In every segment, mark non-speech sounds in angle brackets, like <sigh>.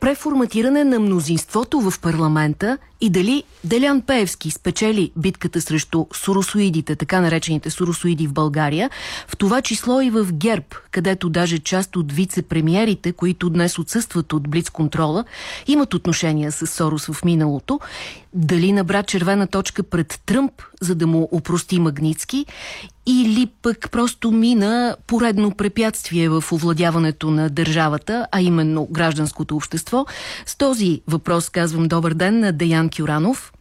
преформатиране на мнозинството в парламента и дали Делян Пеевски спечели битката срещу суросоидите, така наречените суросоиди в България, в това число и в ГЕРБ, където даже част от вице-премьерите, които днес отсъстват от блиц-контрола, имат отношения с Сорос в миналото, дали набра червена точка пред Тръмп, за да му опрости Магницки, или пък просто мина поредно препятствие в овладяването на държавата, а именно гражданското общество. С този въпрос казвам добър ден на Деян Кюранов.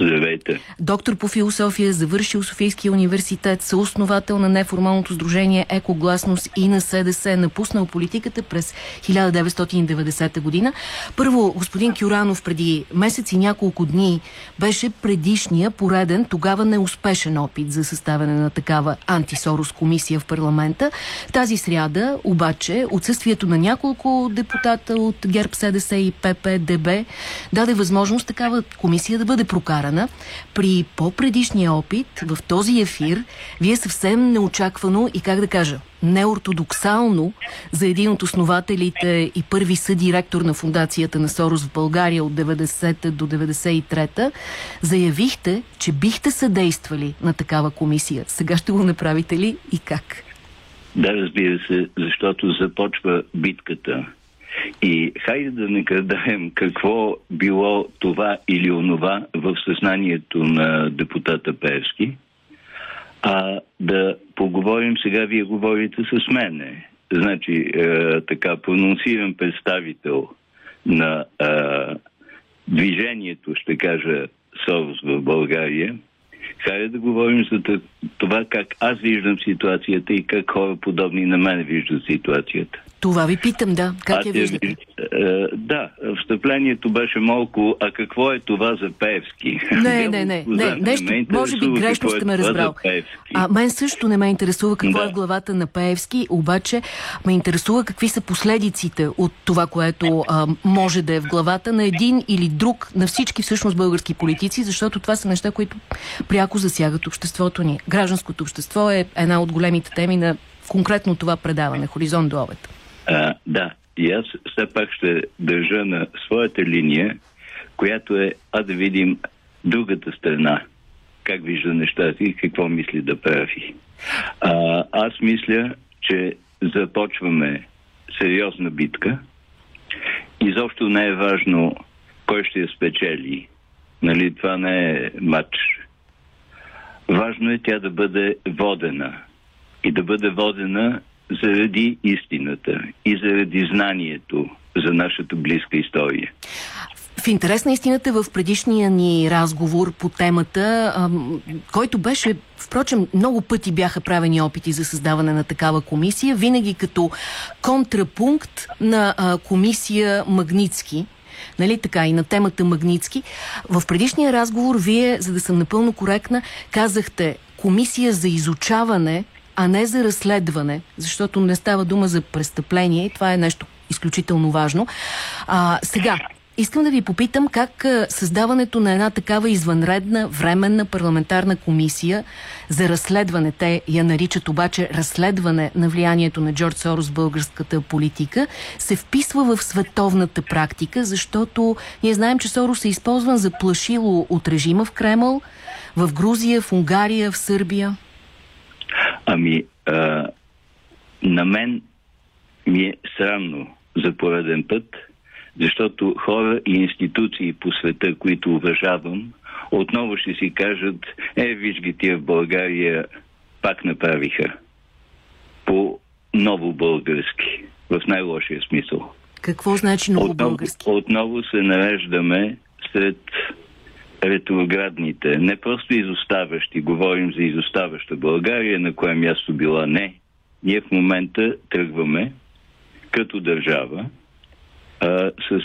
Здравейте. Доктор по философия, завършил Софийския университет, съосновател на неформалното сдружение Екогласност и на СДС, напуснал политиката през 1990 година. Първо, господин Кюранов преди месец и няколко дни беше предишния пореден, тогава неуспешен опит за съставяне на такава антисорос комисия в парламента. Тази сряда, обаче, отсъствието на няколко депутата от ГЕРБ, СДС и ППДБ даде възможност такава комисия да бъде прокарана прокарана. При по-предишния опит в този ефир, вие съвсем неочаквано и как да кажа, неортодоксално за един от основателите и първи съдиректор на фундацията на Сорос в България от 90 до 93 заявихте, че бихте съдействали на такава комисия. Сега ще го направите ли и как? Да, разбира се, защото започва битката и хайде да не крадаем какво било това или онова в съзнанието на депутата Перски, а да поговорим сега, вие говорите с мене. Значи, е, така, прононсиран представител на е, движението, ще кажа, СОВС в България, хайде да говорим за това как аз виждам ситуацията и как хора подобни на мен виждат ситуацията. Това ви питам, да. Как а, я виждате? Е, да, встъплението беше малко, а какво е това за Певски? Не, <laughs> не, не, не, нещо, може би грешно сте ме е разбрал. А мен също не ме интересува какво да. е в главата на Певски, обаче ме интересува какви са последиците от това, което а, може да е в главата на един или друг, на всички всъщност български политици, защото това са неща, които пряко засягат обществото ни. Гражданското общество е една от големите теми на конкретно това предаване Хоризонт до обед. А, да, и аз все пак ще държа на своята линия, която е, а да видим другата страна, как вижда нещата и какво мисли да прави. А, аз мисля, че започваме сериозна битка. Изобщо не е важно кой ще я спечели. Нали, това не е матч. Важно е тя да бъде водена. И да бъде водена заради истината и заради знанието за нашата близка история. В интерес на истината в предишния ни разговор по темата, който беше, впрочем, много пъти бяха правени опити за създаване на такава комисия, винаги като контрапункт на комисия Магницки, нали така, и на темата Магницки. В предишния разговор вие, за да съм напълно коректна, казахте комисия за изучаване а не за разследване, защото не става дума за престъпление и това е нещо изключително важно. А, сега, Искам да ви попитам как създаването на една такава извънредна временна парламентарна комисия за разследване, те я наричат обаче разследване на влиянието на Джордж Сорос в българската политика, се вписва в световната практика, защото ние знаем, че Сорос е използван за плашило от режима в Кремъл, в Грузия, в Унгария, в Сърбия. Ами, а, на мен ми е срамно за пореден път, защото хора и институции по света, които уважавам, отново ще си кажат, е, виж ги тия в България пак направиха. По ново български, в най-лошия смисъл. Какво значи ново български? Отново, отново се нареждаме сред ретроградните, не просто изоставащи, говорим за изоставаща България, на кое място била не. Ние в момента тръгваме като държава а, с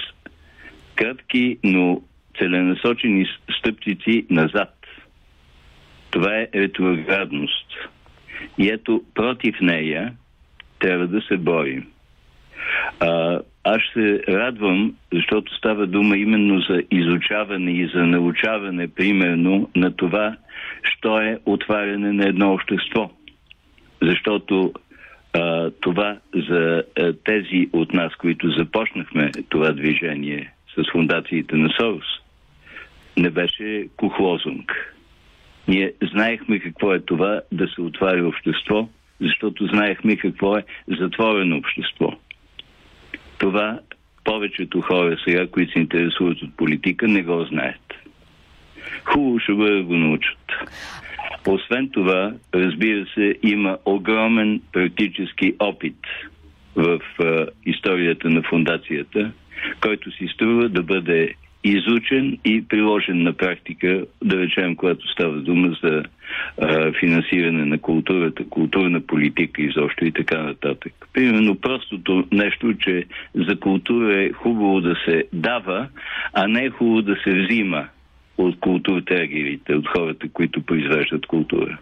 кратки, но целенасочени стъпцици назад. Това е ретроградност. И ето против нея трябва да се борим. А, аз се радвам, защото става дума именно за изучаване и за научаване, примерно, на това, що е отваряне на едно общество. Защото а, това за а, тези от нас, които започнахме това движение с фундациите на Сорос, не беше кухлозунг. Ние знаехме какво е това да се отваря общество, защото знаехме какво е затворено общество. Това повечето хора сега, които се интересуват от политика, не го знаят. Хубаво ще бъде да го научат. Освен това, разбира се, има огромен практически опит в а, историята на фундацията, който си струва да бъде изучен и приложен на практика, да речем, когато става дума за а, финансиране на културата, културна политика изобщо и така нататък. Примерно простото нещо, че за култура е хубаво да се дава, а не е хубаво да се взима от културтегерите, от хората, които произвеждат култура.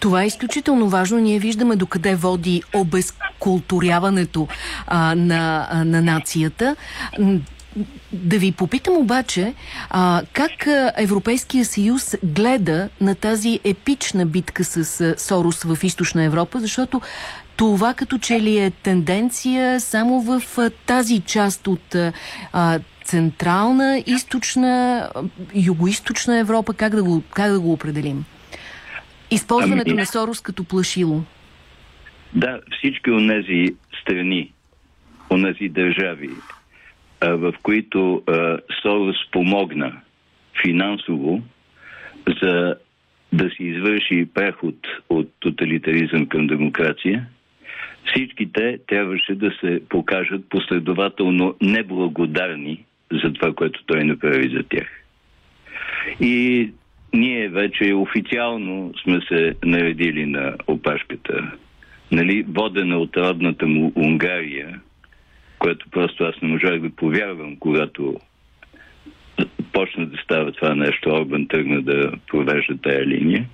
Това е изключително важно. Ние виждаме докъде води обезкултуряването а, на, а, на нацията. Да ви попитам обаче, а, как Европейския съюз гледа на тази епична битка с Сорос в Източна Европа, защото това като че ли е тенденция само в тази част от а, Централна, Източна, Юго-Источна Европа, как да го, как да го определим? Използването ами... на Сорос като плашило. Да, всички от тези страни, от тези държави, в които Сорос помогна финансово за да се извърши преход от тоталитаризъм към демокрация, всички те трябваше да се покажат последователно неблагодарни за това, което той направи за тях. И ние вече официално сме се наредили на опашката. Нали, водена от родната му Унгария, което просто аз не можах да повярвам, когато почна да става това нещо, Орбан тръгна да провежда тая линия.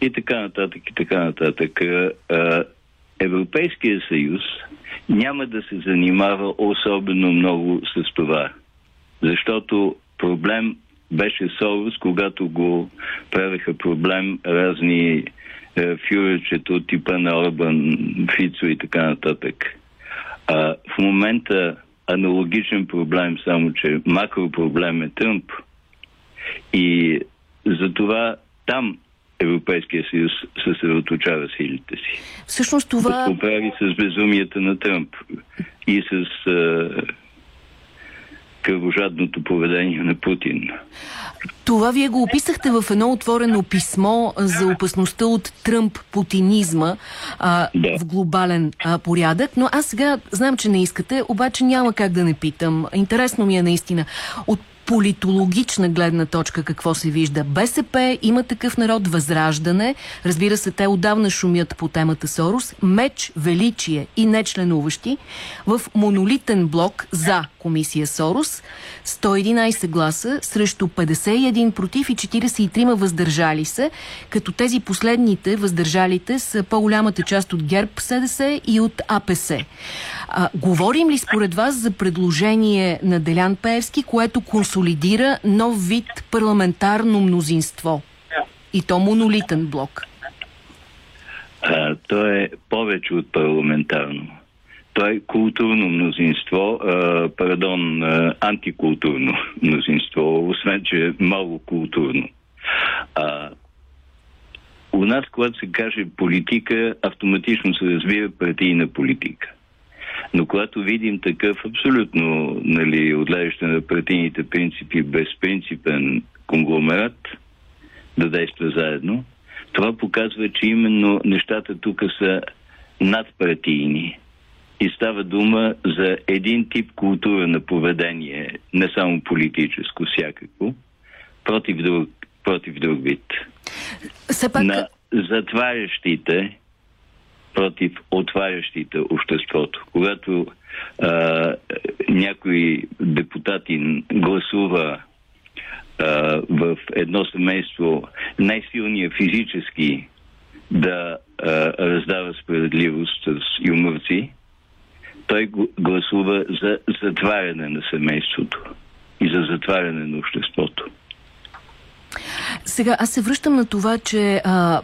И така нататък, и така нататък. Европейския съюз няма да се занимава особено много с това. Защото проблем беше Сорос, когато го правеха проблем разни е, фюречета от типа на Орбан, Фицо и така нататък. А, в момента аналогичен проблем, само че макропроблем е Тръмп. И затова там Европейския съюз съсредоточава силите си. Всъщност това... Да се оправи с безумията на Тръмп и с а, кръвожадното поведение на Путин. Това вие го описахте в едно отворено писмо за опасността от Тръмп-путинизма а, да. в глобален а, порядък, но аз сега знам, че не искате, обаче няма как да не питам. Интересно ми е наистина. От политологична гледна точка какво се вижда. БСП, има такъв народ, възраждане. Разбира се, те отдавна шумят по темата Сорос. Меч, величие и нечленуващи в монолитен блок за комисия Сорос. 111 гласа срещу 51 против и 43 въздържали се, като тези последните въздържалите са по-голямата част от ГЕРБ СДС и от АПС. А, говорим ли според вас за предложение на Делян Пеевски, което консолидира нов вид парламентарно мнозинство? И то монолитен блок. А, то е повече от парламентарно. То е културно мнозинство, а, пардон, а, антикултурно мнозинство, освен че е малко културно. А, у нас, когато се каже политика, автоматично се разбира партийна политика. Но когато видим такъв абсолютно нали, отлежаща на партийните принципи безпринципен конгломерат да действа заедно, това показва, че именно нещата тук са надпартийни. И става дума за един тип култура на поведение, не само политическо, всякакво, против друг, против друг вид. пак... На затварящите против отварящите обществото. Когато а, някой депутатин гласува а, в едно семейство най-силния физически да а, раздава справедливост с юморци, той гласува за затваряне на семейството и за затваряне на обществото. Сега, аз се връщам на това, че а,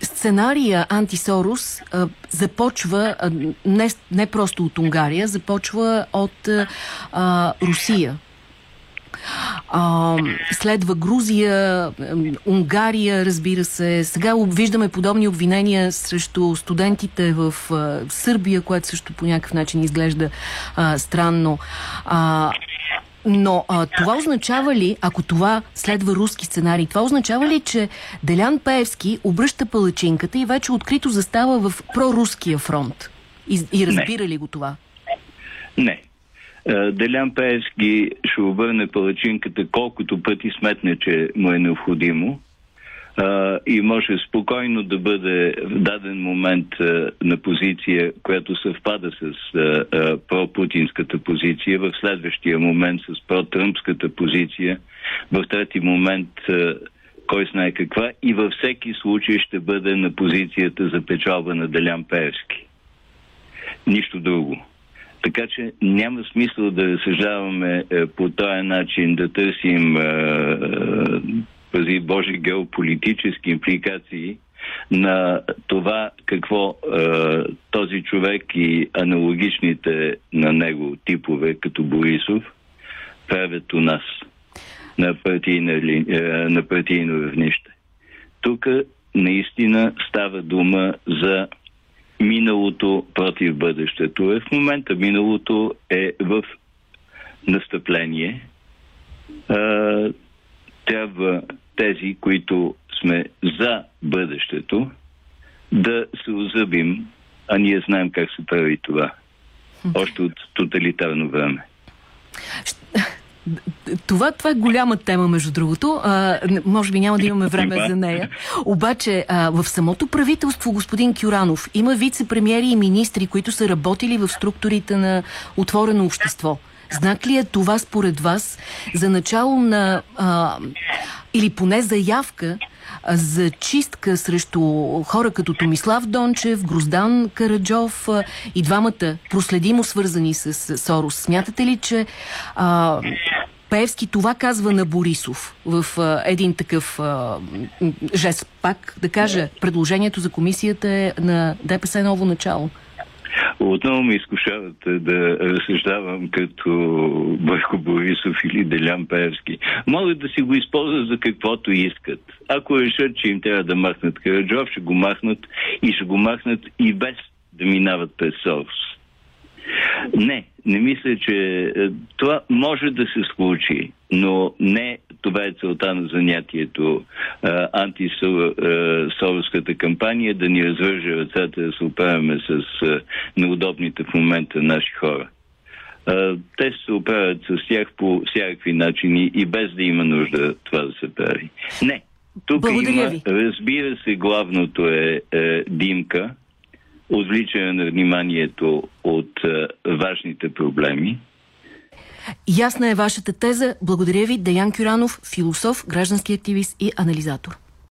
сценария Антисорус а, започва а, не, не просто от Унгария, започва от а, Русия. А, следва Грузия, Унгария, разбира се. Сега виждаме подобни обвинения срещу студентите в а, Сърбия, което също по някакъв начин изглежда а, странно. А, но а, това означава ли, ако това следва руски сценарий, това означава ли, че Делян Пеевски обръща палачинката и вече открито застава в проруския фронт? И, и разбира Не. ли го това? Не. Делян Пеевски ще обърне палачинката колкото пъти сметне, че му е необходимо и може спокойно да бъде в даден момент на позиция, която съвпада с пропутинската позиция, в следващия момент с протръмпската позиция, в трети момент кой знае каква и във всеки случай ще бъде на позицията за печалба на Делян Пеевски. Нищо друго. Така че няма смисъл да разсъждаваме е, по този начин, да търсим е, пази Божи геополитически импликации на това какво е, този човек и аналогичните на него типове, като Борисов, правят у нас на партийно, е, на партийно равнище. Тук наистина става дума за миналото против бъдещето. Е в момента миналото е в настъпление. А, трябва тези, които сме за бъдещето, да се озъбим, а ние знаем как се прави това. Още от тоталитарно време. Това, това е голяма тема, между другото. А, може би няма да имаме време за нея. Обаче, а, в самото правителство, господин Кюранов, има вице-премьери и министри, които са работили в структурите на отворено общество. Знак ли е това според вас за начало на а, или поне заявка за чистка срещу хора като Томислав Дончев, Гроздан Караджов и двамата проследимо свързани с Сорос. Смятате ли, че а, Пеевски това казва на Борисов в а, един такъв а, жест пак, да кажа, предложението за комисията е на ДПС ново начало? Отново ми изкушавате да разсъждавам като Бойко Борисов или Делян Пеевски. Могат да си го използват за каквото искат. Ако решат, че им трябва да махнат Караджов, ще го махнат и ще го махнат и без да минават през Сорос. Не, не мисля, че е, това може да се случи, но не това е целта на занятието антисоровската кампания, да ни развърже ръцете, да се оправяме с неудобните в момента наши хора. Те се оправят с тях по всякакви начини и без да има нужда това да се прави. Не. Тук Благодаря има, ви. разбира се, главното е, е димка, отвличане на вниманието от е, важните проблеми. Ясна е вашата теза. Благодаря ви, Деян Кюранов, философ, граждански активист и анализатор.